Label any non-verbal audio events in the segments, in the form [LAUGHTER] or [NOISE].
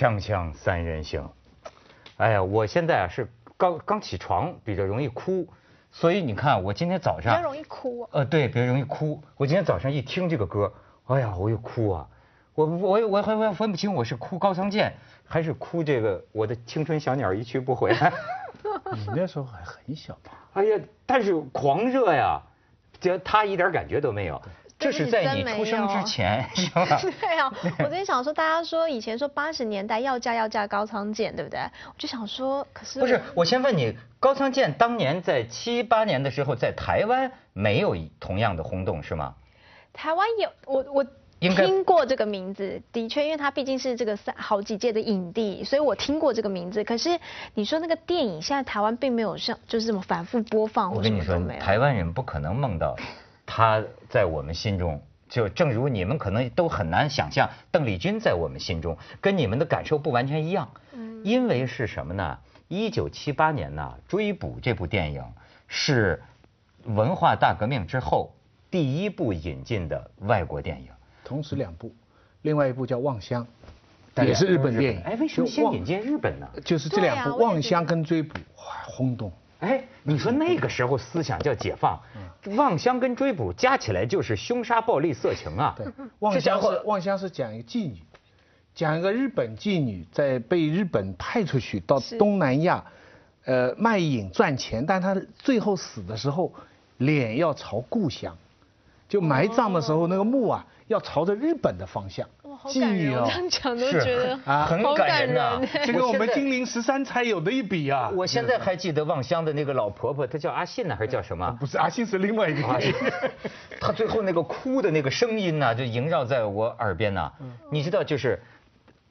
锵锵三人行，哎呀，我现在啊是刚刚起床，比较容易哭，所以你看我今天早上比较容易哭。呃，对，比较容易哭。我今天早上一听这个歌，哎呀，我又哭啊！我我我还我分不清我是哭高仓健，还是哭这个我的青春小鸟一去不回来。你那时候还很小吧？哎呀，但是狂热呀，这他一点感觉都没有。这是在你出生之前，[LAUGHS] 是吧？对啊，我昨天想说，大家说以前说八十年代要嫁要嫁高仓健，对不对？我就想说，可是不是？我先问你，高仓健当年在七八年的时候，在台湾没有同样的轰动，是吗？台湾有，我我听过这个名字，的确，因为他毕竟是这个三好几届的影帝，所以我听过这个名字。可是你说那个电影，现在台湾并没有像就是这么反复播放，我跟你说，台湾人不可能梦到。[LAUGHS] 他在我们心中，就正如你们可能都很难想象，邓丽君在我们心中跟你们的感受不完全一样。嗯，因为是什么呢？一九七八年呢，《追捕》这部电影是文化大革命之后第一部引进的外国电影。同时两部，另外一部叫《望乡》，也是日本电影。哎，为什么先引进日本呢？就是这两部《望乡》跟《追捕》轰动。哎，你说那个时候思想叫解放，望乡跟追捕加起来就是凶杀、暴力、色情啊。对，望乡是望乡是讲一个妓女，讲一个日本妓女在被日本派出去到东南亚，呃卖淫赚钱，但她最后死的时候脸要朝故乡，就埋葬的时候那个墓啊要朝着日本的方向。妓女哦，这样讲都觉得啊很感人呐。这个我们金陵十三钗有的一比啊。我现在还记得望乡的那个老婆婆，她叫阿信呢，还是叫什么？不是阿信，是另外一个 [LAUGHS] 阿信。她最后那个哭的那个声音呢，就萦绕在我耳边呐。你知道，就是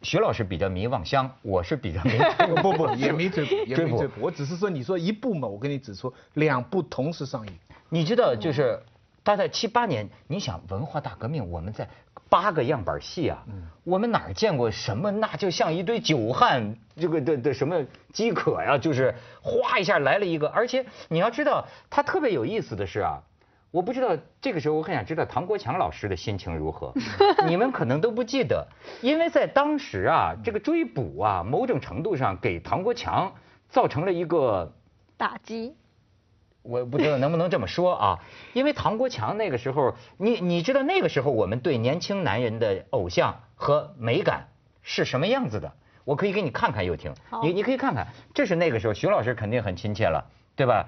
徐老师比较迷望乡，我是比较迷 [LAUGHS] 不不 [LAUGHS] 也迷追捕，也迷追捕。我只是说，你说一部嘛，我跟你指出两部同时上映。你知道，就是他在七八年，你想文化大革命，我们在。八个样板戏啊，我们哪见过什么？那就像一堆酒汉，这个的的什么饥渴呀，就是哗一下来了一个。而且你要知道，他特别有意思的是啊，我不知道这个时候我很想知道唐国强老师的心情如何。[LAUGHS] 你们可能都不记得，因为在当时啊，这个追捕啊，某种程度上给唐国强造成了一个打击。我不知道能不能这么说啊，[LAUGHS] 因为唐国强那个时候，你你知道那个时候我们对年轻男人的偶像和美感是什么样子的？我可以给你看看，又听，你你可以看看，这是那个时候，徐老师肯定很亲切了，对吧？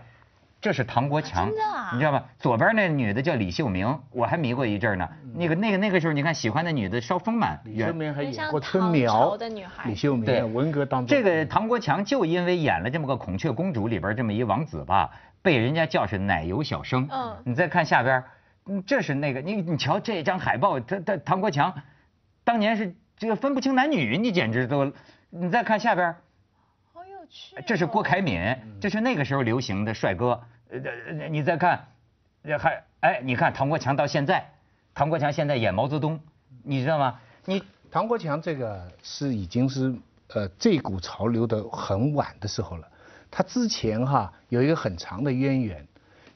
这是唐国强，你知道吧？左边那女的叫李秀明，我还迷过一阵呢。那个那个那个时候，你看喜欢的女的稍丰满，李秀明还演过春苗的女孩。李秀明对文革当中，这个唐国强就因为演了这么个孔雀公主里边这么一王子吧。被人家叫是奶油小生，嗯，你再看下边，嗯，这是那个你你瞧这张海报，他他唐国强，当年是这个分不清男女，你简直都，你再看下边，好有趣，这是郭凯敏，这是那个时候流行的帅哥，呃，你再看，还哎，你看唐国强到现在，唐国强现在演毛泽东，你知道吗？你唐国强这个是已经是呃这股潮流的很晚的时候了。他之前哈有一个很长的渊源，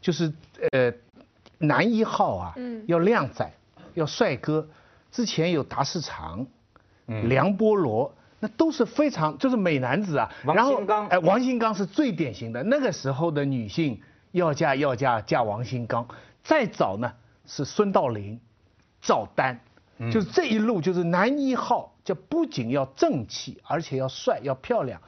就是呃男一号啊，要靓仔，要帅哥，之前有达世长，梁波罗，那都是非常就是美男子啊。王新刚，哎，王新刚是最典型的。那个时候的女性要嫁要嫁嫁王新刚，再早呢是孙道临、赵丹，就是这一路就是男一号，就不仅要正气，而且要帅要漂亮。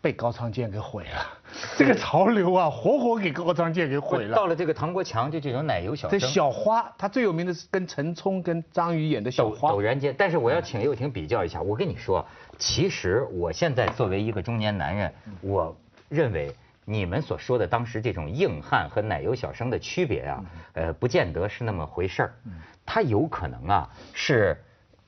被高仓健给毁了，[LAUGHS] 这个潮流啊，活活给高仓健给毁了。到了这个唐国强，就这种奶油小生。这小花，他最有名的是跟陈冲、跟张宇演的小花。陡然间，但是我要请又廷比较一下。我跟你说，其实我现在作为一个中年男人，我认为你们所说的当时这种硬汉和奶油小生的区别啊，呃，不见得是那么回事儿。他有可能啊，是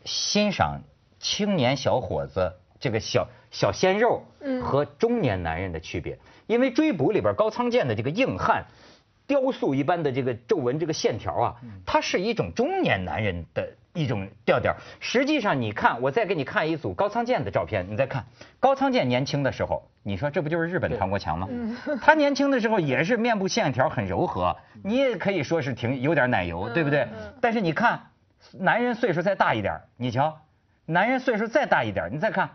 欣赏青年小伙子这个小。小鲜肉和中年男人的区别，因为追捕里边高仓健的这个硬汉，雕塑一般的这个皱纹这个线条啊，它是一种中年男人的一种调调。实际上，你看，我再给你看一组高仓健的照片，你再看高仓健年轻的时候，你说这不就是日本唐国强吗？他年轻的时候也是面部线条很柔和，你也可以说是挺有点奶油，对不对？但是你看，男人岁数再大一点，你瞧。男人岁数再大一点，你再看，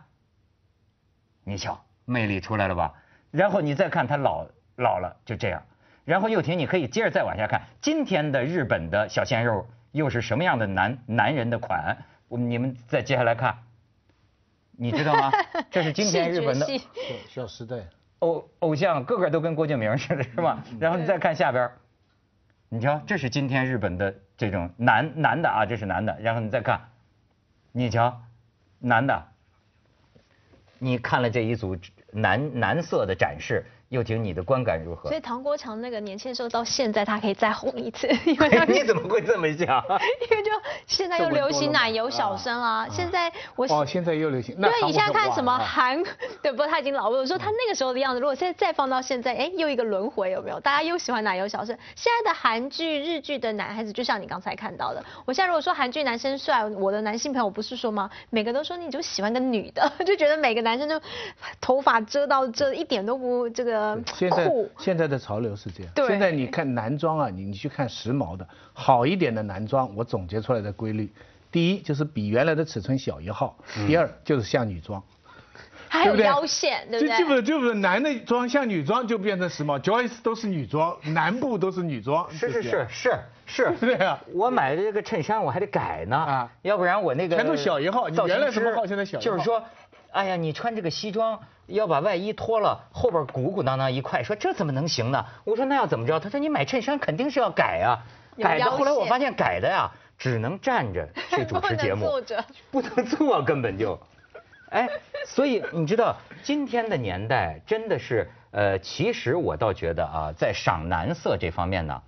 你瞧魅力出来了吧？然后你再看他老老了就这样，然后又婷，你可以接着再往下看，今天的日本的小鲜肉又是什么样的男男人的款？我们你们再接下来看，你知道吗？[LAUGHS] 这是今天日本的小时代偶偶像，个个都跟郭敬明似的，是吧？然后你再看下边，你瞧，这是今天日本的这种男男的啊，这是男的，然后你再看。你瞧，男的，你看了这一组男男色的展示。又婷，你的观感如何？所以唐国强那个年轻的时候到现在，他可以再红一次因为。[LAUGHS] 你怎么会这么想？[LAUGHS] 因为就现在又流行奶油小生啊，现在我哦，现在又流行。因为，你现在看什么韩？对，不过他已经老了。我说他那个时候的样子，如果现在再放到现在，哎，又一个轮回有没有？大家又喜欢奶油小生。现在的韩剧、日剧的男孩子，就像你刚才看到的，我现在如果说韩剧男生帅，我的男性朋友不是说吗？每个都说你就喜欢个女的，[LAUGHS] 就觉得每个男生就头发遮到这一点都不这个。现在现在的潮流是这样。现在你看男装啊，你你去看时髦的好一点的男装，我总结出来的规律，第一就是比原来的尺寸小一号，第二就是像女装，还有腰线，对不对？就基本就是男的装像女装就变成时髦，Joyce 都是女装，南部都是女装。是是是是是。对啊，我买的这个衬衫我还得改呢啊，要不然我那个全都小一号，你原来什么号现在小一号？就是说，哎呀，你穿这个西装。要把外衣脱了，后边鼓鼓囊囊一块，说这怎么能行呢？我说那要怎么着？他说你买衬衫肯定是要改啊，改的。后来我发现改的呀，只能站着去主持节目，[LAUGHS] 不能坐着，不能坐，根本就。哎，所以你知道今天的年代真的是，呃，其实我倒觉得啊，在赏男色这方面呢，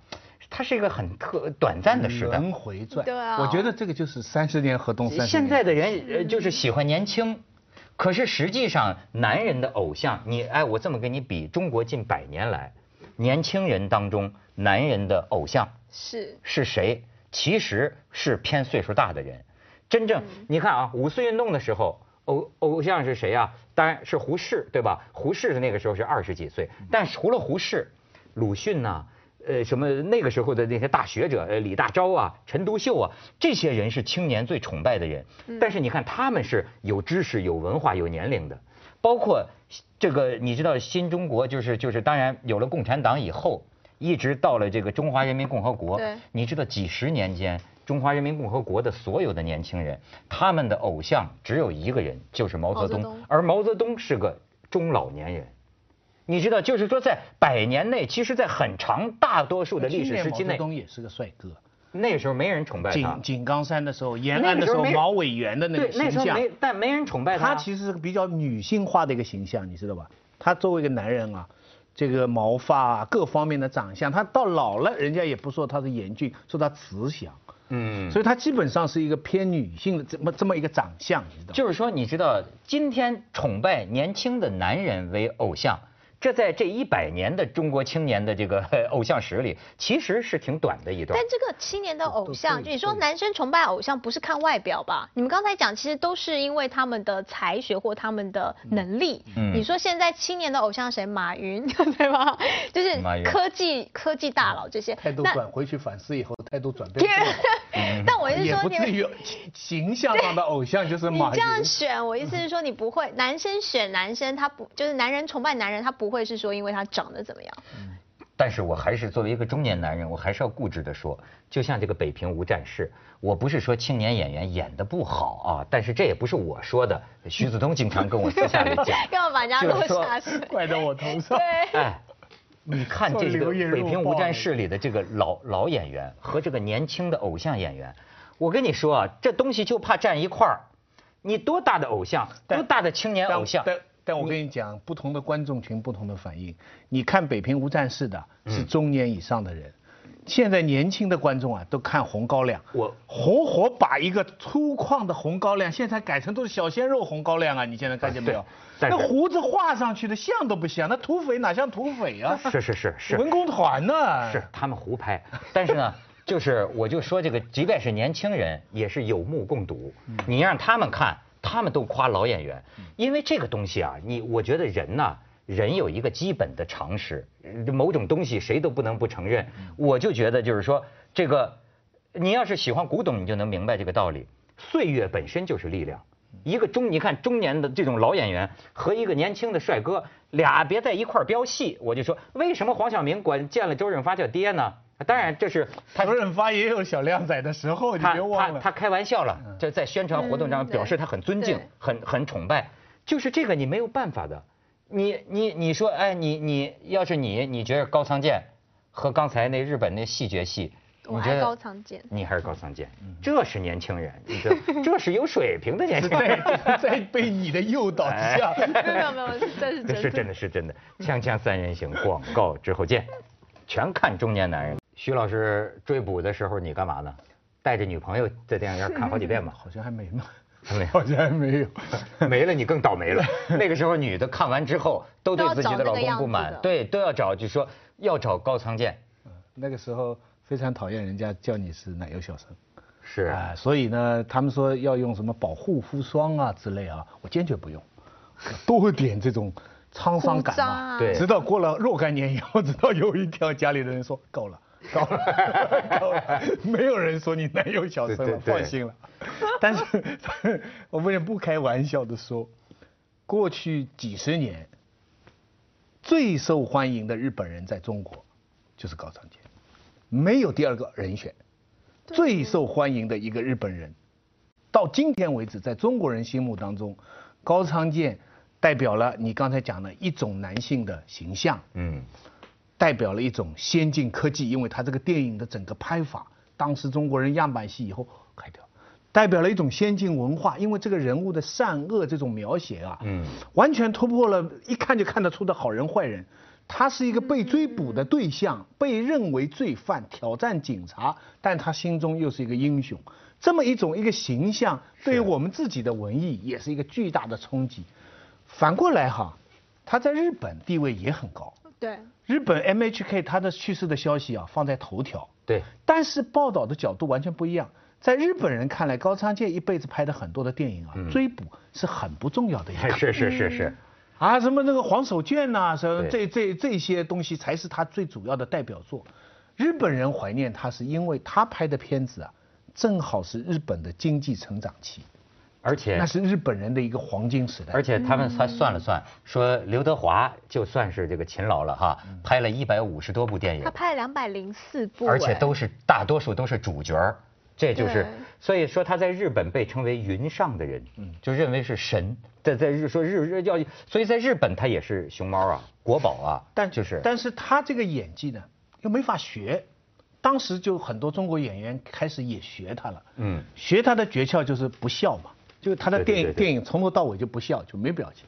它是一个很特短暂的时代。轮回转。对啊。我觉得这个就是三十年河东三十年。现在的人就是喜欢年轻。可是实际上，男人的偶像，你哎，我这么跟你比，中国近百年来，年轻人当中，男人的偶像是是谁？其实是偏岁数大的人。真正你看啊，五四运动的时候，偶偶像是谁啊？当然是胡适，对吧？胡适的那个时候是二十几岁，但除了胡适，鲁迅呐。呃，什么那个时候的那些大学者，呃，李大钊啊，陈独秀啊，这些人是青年最崇拜的人。但是你看，他们是有知识、有文化、有年龄的。包括这个，你知道，新中国就是就是，当然有了共产党以后，一直到了这个中华人民共和国。你知道，几十年间，中华人民共和国的所有的年轻人，他们的偶像只有一个人，就是毛泽东。而毛泽东是个中老年人。你知道，就是说，在百年内，其实，在很长大多数的历史时期内，毛泽东也是个帅哥。那个时候没人崇拜他。井井冈山的时候，延安的时候，毛委员的那个形象，没但没人崇拜他。他其实是个比较女性化的一个形象，你知道吧？他作为一个男人啊，这个毛发各方面的长相，他到老了，人家也不说他是严峻，说他慈祥。嗯。所以他基本上是一个偏女性的这么这么一个长相，你知道。就是说，你知道，今天崇拜年轻的男人为偶像。这在这一百年的中国青年的这个 [LAUGHS] 偶像史里，其实是挺短的一段。但这个青年的偶像，你说男生崇拜偶像不是看外表吧？你们刚才讲，其实都是因为他们的才学或他们的能力。嗯。你说现在青年的偶像谁？马云 [LAUGHS] 对吧？就是科技科技大佬这些。态度转回去反思以后，态度转变。但我意思是说，你不至于形象上的偶像就是马云。你这样选，我意思是说，你不会男生选男生，他不就是男人崇拜男人，他不。会是说因为他长得怎么样？嗯，但是我还是作为一个中年男人，我还是要固执的说，就像这个《北平无战事》，我不是说青年演员演的不好啊，但是这也不是我说的，徐子东经常跟我私下里讲，[LAUGHS] 要把人家落下怪到我头上。对，哎，你看这个《北平无战事》里的这个老老演员和这个年轻的偶像演员，我跟你说啊，这东西就怕站一块儿，你多大的偶像，多大的青年偶像。但我跟你讲，不同的观众群不同的反应。你看《北平无战事》的是中年以上的人，现在年轻的观众啊都看红高粱。我活活把一个粗犷的红高粱，现在改成都是小鲜肉红高粱啊！你现在看见没有？[LAUGHS] 那胡子画上去的像都不像，那土匪哪像土匪啊？是是是是。文工团呢？是他们胡拍，但是呢，[LAUGHS] 就是我就说这个，即便是年轻人，也是有目共睹。你让他们看。他们都夸老演员，因为这个东西啊，你我觉得人呐，人有一个基本的常识，某种东西谁都不能不承认。我就觉得就是说，这个你要是喜欢古董，你就能明白这个道理。岁月本身就是力量，一个中你看中年的这种老演员和一个年轻的帅哥，俩别在一块儿飙戏，我就说为什么黄晓明管见了周润发叫爹呢？当然这是周润发也有小靓仔的时候，你别忘了。他他开玩笑了，这在宣传活动上表示他很尊敬，很很崇拜，就是这个你没有办法的。你你你说哎你你要是你你觉得高仓健和刚才那日本那戏谑戏。我还是高仓健，你还是高仓健，这是年轻人，你知道，这是有水平的年轻人，在被你的诱导之下，[LAUGHS] 没有没有，这是真的，是真的是真的。锵锵三人行，广告之后见，全看中年男人。徐老师追捕的时候你干嘛呢？带着女朋友在电影院看好几遍吧？[LAUGHS] 好像还没呢，[LAUGHS] 好像没有，[LAUGHS] 没了你更倒霉了。[LAUGHS] 那个时候女的看完之后都对自己的老公不满，对，都要找，就说要找高仓健。那个时候。非常讨厌人家叫你是奶油小生，是啊，所以呢，他们说要用什么保护肤霜啊之类啊，我坚决不用，多点这种沧桑感嘛。对，直到过了若干年以后，直到有一条家里的人说够了，够了，够了，没有人说你奶油小生了，放心了。但是，[LAUGHS] 我们也不开玩笑的说，过去几十年最受欢迎的日本人在中国就是高仓健。没有第二个人选，最受欢迎的一个日本人，到今天为止，在中国人心目当中，高仓健代表了你刚才讲的一种男性的形象，嗯，代表了一种先进科技，因为他这个电影的整个拍法，当时中国人样板戏以后开掉，代表了一种先进文化，因为这个人物的善恶这种描写啊，嗯，完全突破了一看就看得出的好人坏人。他是一个被追捕的对象，被认为罪犯，挑战警察，但他心中又是一个英雄。这么一种一个形象，对于我们自己的文艺也是一个巨大的冲击。反过来哈，他在日本地位也很高。对。日本 MHK 他的去世的消息啊放在头条。对。但是报道的角度完全不一样。在日本人看来，高仓健一辈子拍的很多的电影啊，追捕是很不重要的一个。是是是是。啊，什么那个黄手绢呐，什么这这这些东西才是他最主要的代表作。日本人怀念他，是因为他拍的片子啊，正好是日本的经济成长期，而且那是日本人的一个黄金时代。而且他们还算了算，说刘德华就算是这个勤劳了哈，拍了一百五十多部电影，他拍了两百零四部，而且都是大多数都是主角儿。这就是，所以说他在日本被称为云上的人，就认为是神。在在日说日日要，所以在日本他也是熊猫啊，国宝啊。但就是，但是他这个演技呢，又没法学。当时就很多中国演员开始也学他了。嗯。学他的诀窍就是不笑嘛，就他的电影电影从头到尾就不笑，就没表情。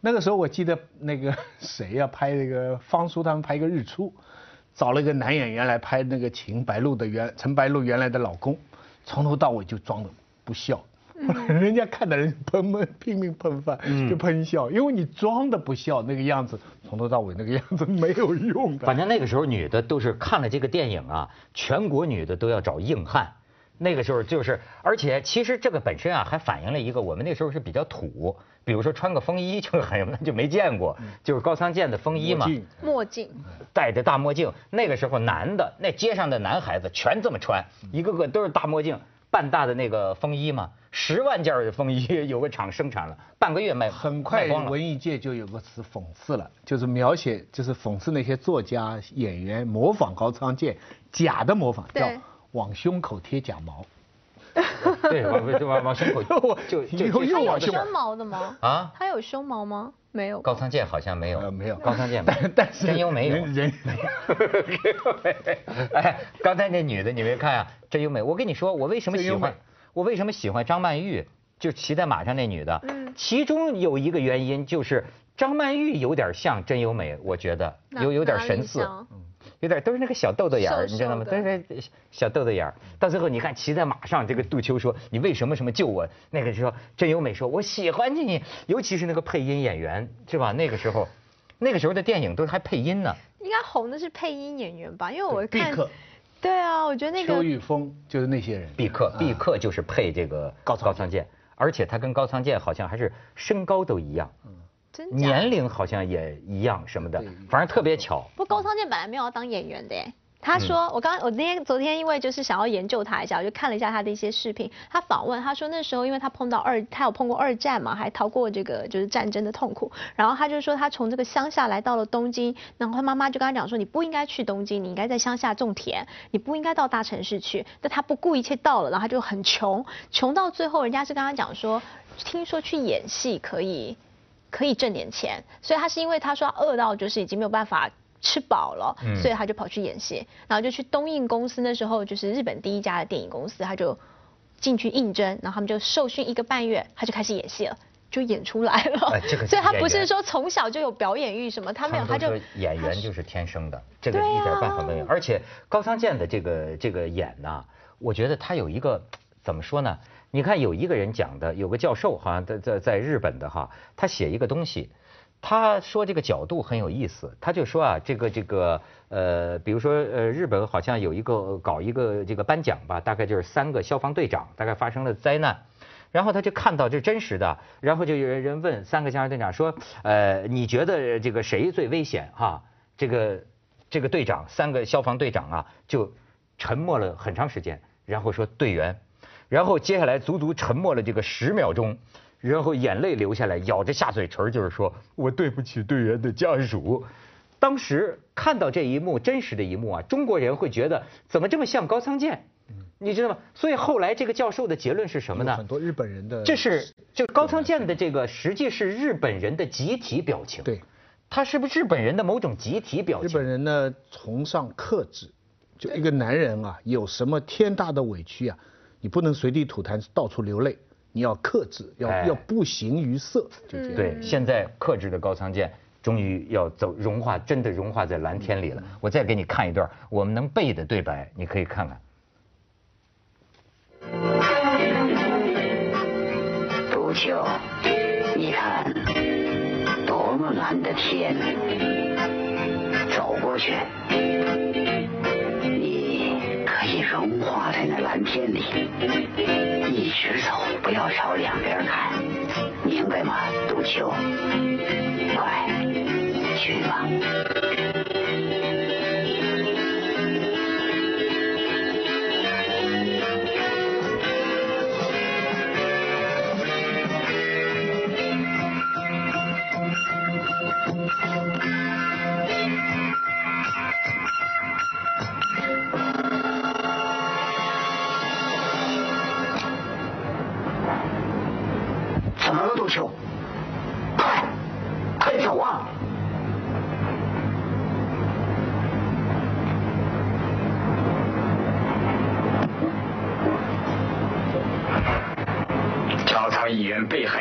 那个时候我记得那个谁呀，拍那个方叔他们拍一个日出。找了一个男演员来拍那个秦白露的原陈白露原来的老公，从头到尾就装的不笑，[LAUGHS] 人家看的人喷喷拼命喷饭就喷笑，因为你装的不笑那个样子，从头到尾那个样子没有用的。反正那个时候女的都是看了这个电影啊，全国女的都要找硬汉。那个时候就是，而且其实这个本身啊，还反映了一个我们那时候是比较土，比如说穿个风衣就很 [LAUGHS] 什么就没见过，就是高仓健的风衣嘛，墨镜，戴着大墨镜。那个时候男的，那街上的男孩子全这么穿，一个个都是大墨镜，半大的那个风衣嘛，十万件的风衣 [LAUGHS] 有个厂生产了，半个月卖很快文艺界就有个词讽刺了，就是描写就是讽刺那些作家演员模仿高仓健，假的模仿叫。往胸口贴假毛，[LAUGHS] 对，往往往胸口 [LAUGHS] 就就就他有胸毛的吗？啊，他有胸毛吗？没有。高仓健好像没有，没有。高仓健，但但是真优美有。人没有。[LAUGHS] 哎，刚才那女的你没看啊？真优美，我跟你说，我为什么喜欢？我为什么喜欢张曼玉？就骑在马上那女的，嗯，其中有一个原因就是张曼玉有点像真优美，我觉得有有点神似。有点都是那个小豆豆眼儿，你知道吗？都是小豆豆眼儿。到最后你看骑在马上，这个杜秋说：“你为什么什么救我？”那个时候真优美说：“我喜欢你。”尤其是那个配音演员，是吧？那个时候，那个时候的电影都是还配音呢。应该红的是配音演员吧？因为我看，对啊，我觉得那个邱玉峰就是那些人。毕克，毕克就是配这个高高仓健，而且他跟高仓健好像还是身高都一样。年龄好像也一样什么的，反正特别巧。不，高仓健本来没有要当演员的，他说，我刚我那天昨天因为就是想要研究他一下，我就看了一下他的一些视频。他访问他说那时候因为他碰到二，他有碰过二战嘛，还逃过这个就是战争的痛苦。然后他就说他从这个乡下来到了东京，然后他妈妈就跟他讲说你不应该去东京，你应该在乡下种田，你不应该到大城市去。但他不顾一切到了，然后他就很穷，穷到最后人家是跟他讲说，听说去演戏可以可以挣点钱，所以他是因为他说饿到就是已经没有办法。吃饱了，所以他就跑去演戏，然后就去东映公司，那时候就是日本第一家的电影公司，他就进去应征，然后他们就受训一个半月，他就开始演戏了，就演出来了。[LAUGHS] 所以他不是说从小就有表演欲什么，他没有，他就演员就是天生的，这个一点办法没有。而且高仓健的这个这个演呢，我觉得他有一个怎么说呢？你看有一个人讲的，有个教授好像在在在日本的哈，他写一个东西。他说这个角度很有意思，他就说啊，这个这个呃，比如说呃，日本好像有一个搞一个这个颁奖吧，大概就是三个消防队长，大概发生了灾难，然后他就看到这真实的，然后就有人问三个消防队长说，呃，你觉得这个谁最危险哈？这个这个队长，三个消防队长啊，就沉默了很长时间，然后说队员，然后接下来足足沉默了这个十秒钟。然后眼泪流下来，咬着下嘴唇，就是说我对不起队员的家属。当时看到这一幕，真实的一幕啊，中国人会觉得怎么这么像高仓健？你知道吗？所以后来这个教授的结论是什么呢？很多日本人的这是就高仓健的这个实际是日本人的集体表情。对，他是不是日本人的某种集体表情？日本人呢崇尚克制，就一个男人啊，有什么天大的委屈啊，你不能随地吐痰，到处流泪。你要克制，要要不形于色，就这样。对，现在克制的高仓健终于要走融化，真的融化在蓝天里了。我再给你看一段我们能背的对白，你可以看看。杜秋，你看，多么蓝的天，走过去。融化在那蓝天里，一直走，不要朝两边看，明白吗，杜秋？快，去吧。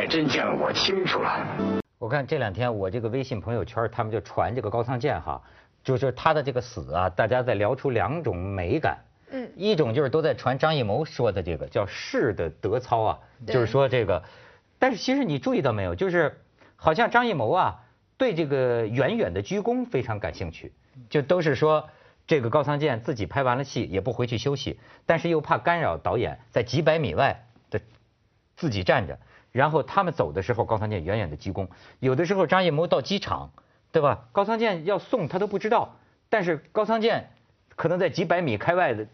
真相我清楚了。我看这两天我这个微信朋友圈，他们就传这个高仓健哈，就是他的这个死啊，大家在聊出两种美感。嗯。一种就是都在传张艺谋说的这个叫士的德操啊，就是说这个，但是其实你注意到没有，就是好像张艺谋啊对这个远远的鞠躬非常感兴趣，就都是说这个高仓健自己拍完了戏也不回去休息，但是又怕干扰导演，在几百米外的自己站着。然后他们走的时候，高仓健远远的鞠躬。有的时候张艺谋到机场，对吧？高仓健要送他都不知道，但是高仓健可能在几百米开外的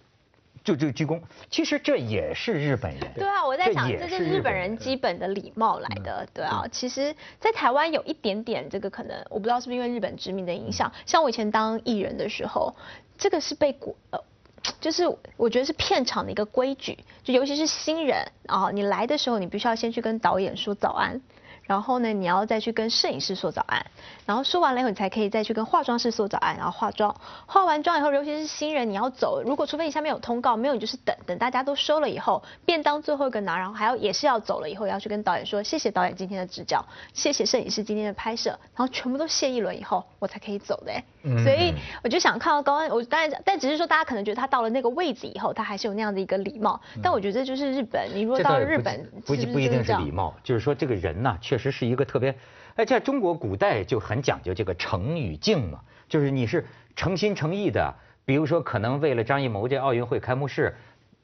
就就鞠躬。其实这也是日本人。对啊，我在想，这是日本人基本的礼貌来的。对啊，其实，在台湾有一点点这个可能，我不知道是不是因为日本殖民的影响。像我以前当艺人的时候，这个是被国呃。[TSK] 就是我觉得是片场的一个规矩，就尤其是新人啊，你来的时候你必须要先去跟导演说早安。然后呢，你要再去跟摄影师说早安，然后说完了以后，你才可以再去跟化妆师说早安，然后化妆。化完妆以后，尤其是新人，你要走，如果除非你下面有通告，没有你就是等等大家都收了以后，便当最后一个拿，然后还要也是要走了以后，要去跟导演说谢谢导演今天的指教，谢谢摄影师今天的拍摄，然后全部都谢一轮以后，我才可以走的。所以我就想看到高安，我当然，但只是说大家可能觉得他到了那个位置以后，他还是有那样的一个礼貌。但我觉得这就是日本，你如果到了日本，不不一定是礼貌，就是说这个人呢，确。实是一个特别，哎，在中国古代就很讲究这个诚与敬嘛，就是你是诚心诚意的，比如说可能为了张艺谋这奥运会开幕式，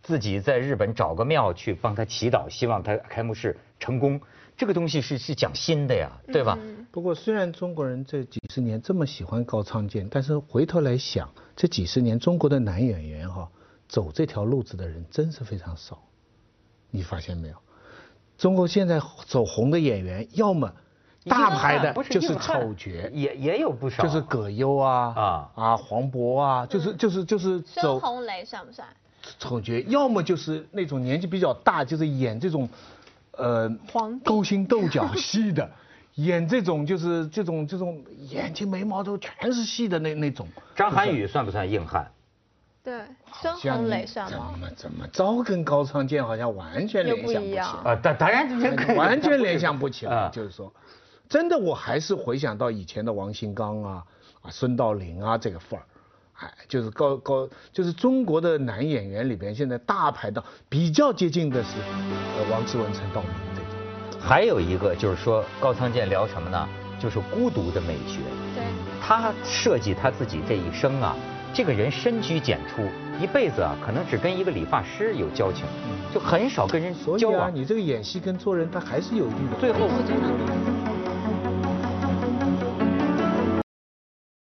自己在日本找个庙去帮他祈祷，希望他开幕式成功，这个东西是是讲心的呀，对吧？不过虽然中国人这几十年这么喜欢高仓健，但是回头来想，这几十年中国的男演员哈，走这条路子的人真是非常少。你发现没有？中国现在走红的演员，要么大牌的就是丑角，也也有不少，就是葛优啊啊啊黄渤啊，就是就是就是走。孙红雷算不算？丑角，要么就是那种年纪比较大，就是演这种，呃，勾心斗角戏的，[LAUGHS] 演这种就是这种这种眼睛眉毛都全是戏的那那种。张涵予算不算硬汉？对，孙红雷算吗？怎么怎么着跟高仓健好像完全联想不起啊？当当然 [LAUGHS] 完全联想不起来。就是说，真的我还是回想到以前的王新刚啊啊孙道临啊这个范儿。哎，就是高高，就是中国的男演员里边，现在大牌的比较接近的是，呃，王志文、陈道明这种。还有一个就是说，高仓健聊什么呢？就是孤独的美学。对。他设计他自己这一生啊，这个人深居简出，一辈子啊，可能只跟一个理发师有交情，就很少跟人交往。你这个演戏跟做人，他还是有一定的。最后。